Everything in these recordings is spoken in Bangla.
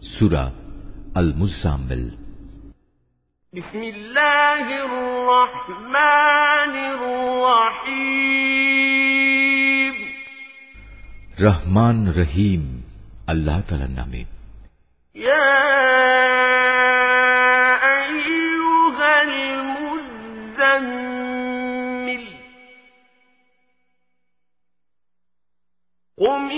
سورة المزامل بسم الله الرحمن الرحيم. رحمان رحيم. الله تعالى نامه يا أيها المزمل قم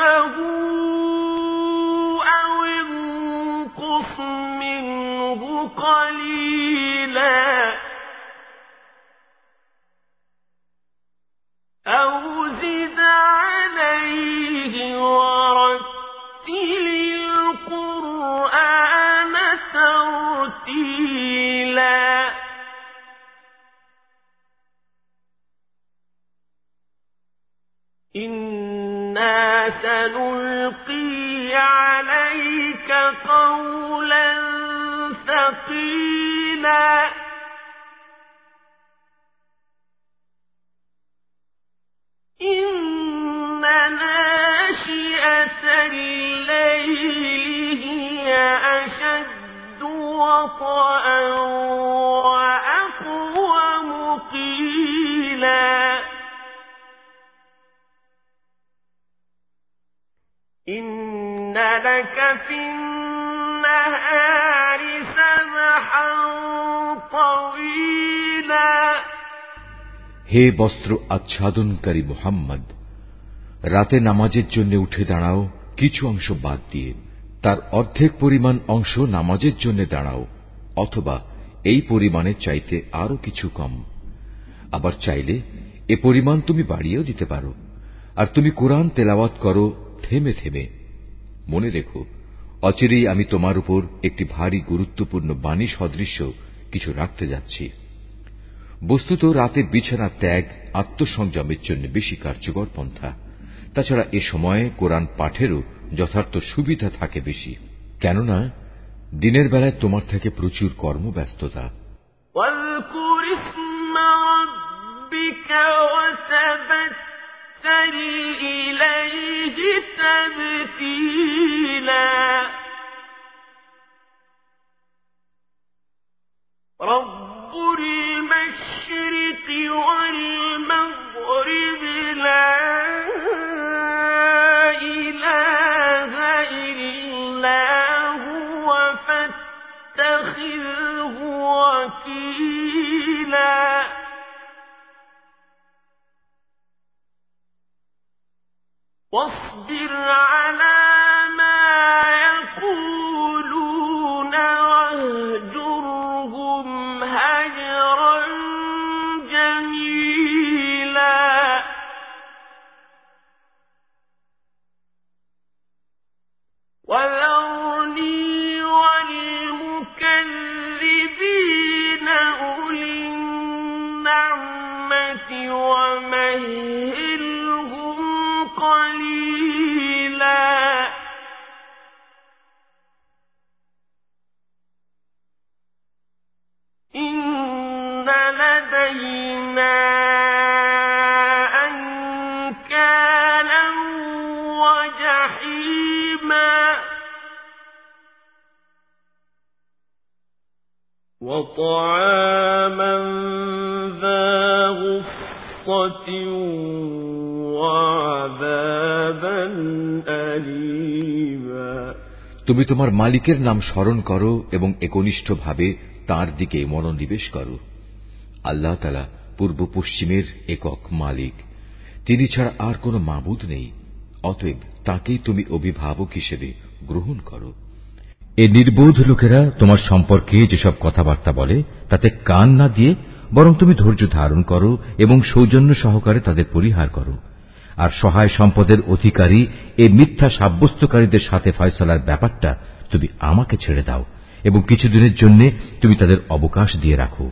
نصفه أو انقص منه قليلا عليك قولا ثقيلا. إن ناشئة الليل هي أشد وطئا وأقوم قيلا إن لك في النهار سبحا طويلا হে বস্ত্র আচ্ছাদনকারী মোহাম্মদ রাতে নামাজের জন্য উঠে দাঁড়াও কিছু অংশ বাদ দিয়ে তার অর্ধেক পরিমাণ অংশ নামাজের জন্য দাঁড়াও অথবা এই পরিমাণের চাইতে আরো কিছু কম আবার চাইলে এ পরিমাণ তুমি বাড়িয়েও দিতে পারো আর তুমি কোরআন তেলাওয়াত করো থেমে থেমে মনে রেখো অচিরেই আমি তোমার উপর একটি ভারী গুরুত্বপূর্ণ বাণী সদৃশ্য কিছু রাখতে যাচ্ছি বস্তুত রাতের বিছানা ত্যাগ আত্মসংযমের জন্য বেশি কার্যকর পন্থা তাছাড়া এ সময়ে কোরআন পাঠেরও যথার্থ সুবিধা থাকে বেশি কেননা দিনের বেলায় তোমার থাকে প্রচুর কর্মব্যস্ততা واذكر اسم ربك وتبتل إليه تبتيلا رب المشرق والمغرب وطعاما ذا غصة وعذابا أليما তুমি তোমার মালিকের নাম স্মরণ করো এবং একনিষ্ঠভাবে তার দিকে মনোনিবেশ করো আল্লাহ তালা পূর্ব পশ্চিমের একক মালিক তিনি ছাড়া আর কোনো মাবুদ নেই অতএব তাকেই তুমি অভিভাবক হিসেবে গ্রহণ করো এ নির্বোধ লোকেরা তোমার সম্পর্কে যেসব কথাবার্তা বলে, তাতে কান না দিয়ে বরং তুমি ধৈর্য ধারণ করো এবং সৌজন্য সহকারে তাদের পরিহার করো। আর সহায় সম্পদের অধিকারী এ মিথ্যা সাব্যস্তকারীদের সাথে ফয়সলার ব্যাপারটা তুমি আমাকে ছেড়ে দাও এবং কিছুদিনের জন্য তুমি তাদের অবকাশ দিয়ে রাখো।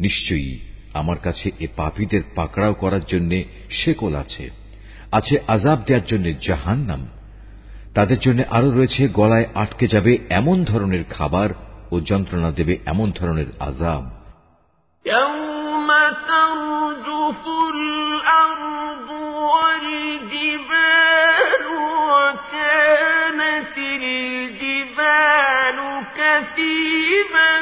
নিশ্চয়ই আমার কাছে এ পাপীদের পাকড়াও করার জন্য শেকল আছে। আছে আজাব দেওয়ার জন্য জাহান্নাম। তাদের জন্য আরো রয়েছে গলায় আটকে যাবে এমন ধরনের খাবার ও যন্ত্রণা দেবে এমন ধরনের আজাব يوم ترجف الأرض والجبال وكانت الجبال كثيبا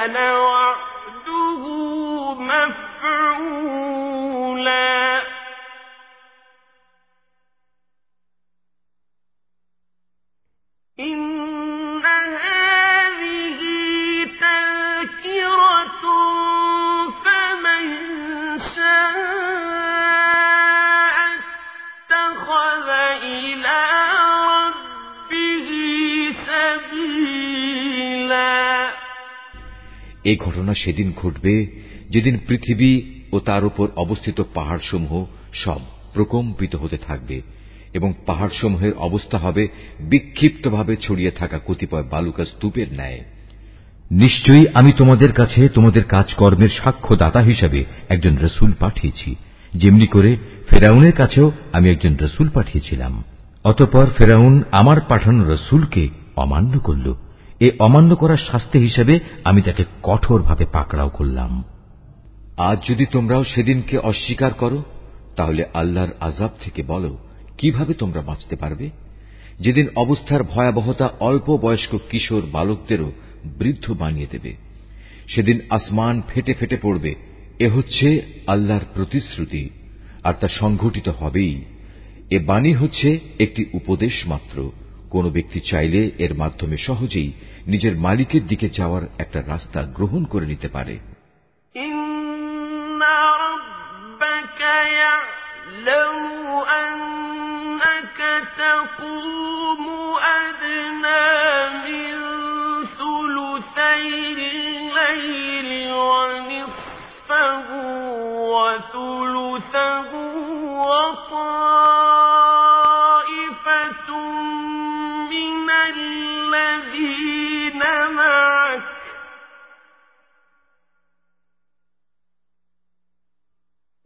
كان এই ঘটনা সেদিন ঘটবে যেদিন পৃথিবী ও তার উপর অবস্থিত পাহাড়সমূহ সব প্রকম্পিত হতে থাকবে এবং পাহাড়সমূহের অবস্থা হবে বিক্ষিপ্তভাবে ছড়িয়ে থাকা কতিপয় বালুকা স্তূপের ন্যায়। নিশ্চয়ই আমি তোমাদের কাছে তোমাদের কাজকর্মের সাক্ষ্যদাতা হিসাবে একজন রসুল পাঠিয়েছি। যেমনি করে ফেরাউনের কাছেও আমি একজন রসুল পাঠিয়েছিলাম। অতপর ফেরাউন আমার পাঠানো রসুলকে অমান্য করল। এ অমান্য করার শাস্তি হিসেবে আমি তাকে কঠোরভাবে পাকড়াও করলাম। আজ যদি তোমরাও সেদিনকে অস্বীকার করো, তাহলে আল্লাহর আজাব থেকে বলো, কীভাবে তোমরা বাঁচতে পারবে? যেদিন অবস্থার ভয়াবহতা অল্প বয়স্ক কিশোর বালকদেরও বৃদ্ধ বানিয়ে দেবে, সেদিন আসমান ফেটে ফেটে পড়বে। এ হচ্ছে আল্লাহর প্রতিশ্রুতি, আর তা সংঘটিত হবেই। এ বাণী হচ্ছে একটি উপদেশ মাত্র। কোন ব্যক্তি চাইলে এর মাধ্যমে সহজেই নিজের মালিকের দিকে যাওয়ার একটা রাস্তা গ্রহণ করে নিতে পারে تقوم أدنى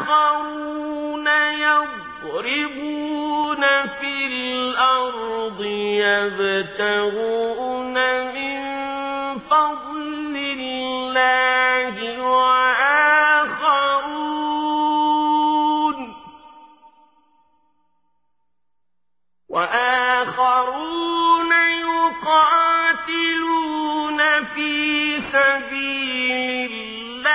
وآخرون يضربون في الأرض يبتغون من فضل الله وآخرون وآخرون يقاتلون في سبيل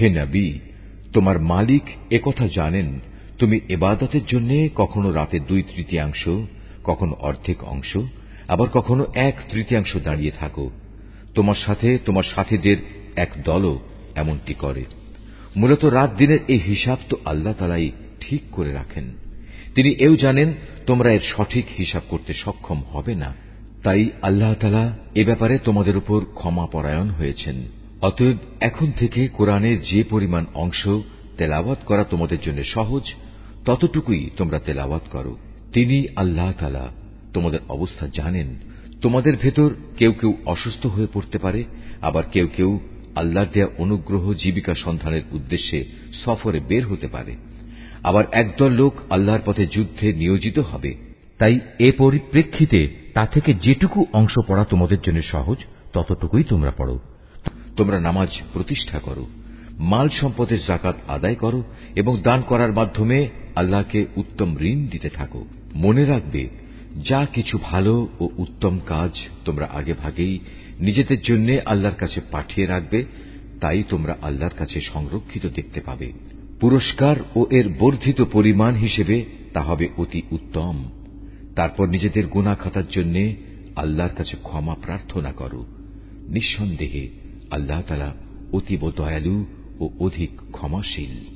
হে নবী, তোমার মালিক একথা জানেন, তুমি এবাদতের জন্য কখনো রাতের দুই তৃতীয়াংশ, কখনো অর্ধেক অংশ, আবার কখনো এক তৃতীয়াংশ দাঁড়িয়ে থাকো। তোমার সাথে তোমার সাথীদের এক দলও এমনটি করে। মূলত রাত দিনের এই হিসাব তো আল্লাহ তালাই ঠিক করে রাখেন। তিনি এও জানেন, তোমরা এর সঠিক হিসাব করতে সক্ষম হবে না। তাই আল্লাহ এ ব্যাপারে তোমাদের উপর ক্ষমা পরায়ণ হয়েছেন। অতএব এখন থেকে কোরআনের যে পরিমাণ অংশ তেলাওয়াত করা তোমাদের জন্য সহজ, ততটুকুই তোমরা তেলাওয়াত করো। তিনি আল্লাহ তালা তোমাদের অবস্থা জানেন। তোমাদের ভেতর কেউ কেউ অসুস্থ হয়ে পড়তে পারে, আবার কেউ কেউ আল্লাহর দেয়া অনুগ্রহ জীবিকা সন্ধানের উদ্দেশ্যে সফরে বের হতে পারে। আবার একদল লোক আল্লাহর পথে যুদ্ধে নিয়োজিত হবে। তাই এ পরিপ্রেক্ষিতে তা থেকে যেটুকু অংশ পড়া তোমাদের জন্য সহজ, ততটুকুই তোমরা পড়ো। তোমরা নামাজ প্রতিষ্ঠা করো, মাল সম্পদের জাকাত আদায় করো এবং দান করার মাধ্যমে আল্লাহকে উত্তম ঋণ দিতে থাকো। মনে রাখবে, যা কিছু ভালো ও উত্তম কাজ তোমরা আগে ভাগেই নিজেদের জন্য আল্লাহর কাছে পাঠিয়ে রাখবে, তাই তোমরা আল্লাহর কাছে সংরক্ষিত দেখতে পাবে। পুরস্কার ও এর বর্ধিত পরিমাণ হিসেবে তা হবে অতি উত্তম। তারপর নিজেদের গুণা খাতার জন্য আল্লাহর কাছে ক্ষমা প্রার্থনা করো। নিঃসন্দেহে আল্লাহ তালা অতীব দয়ালু ও অধিক ক্ষমাশীল।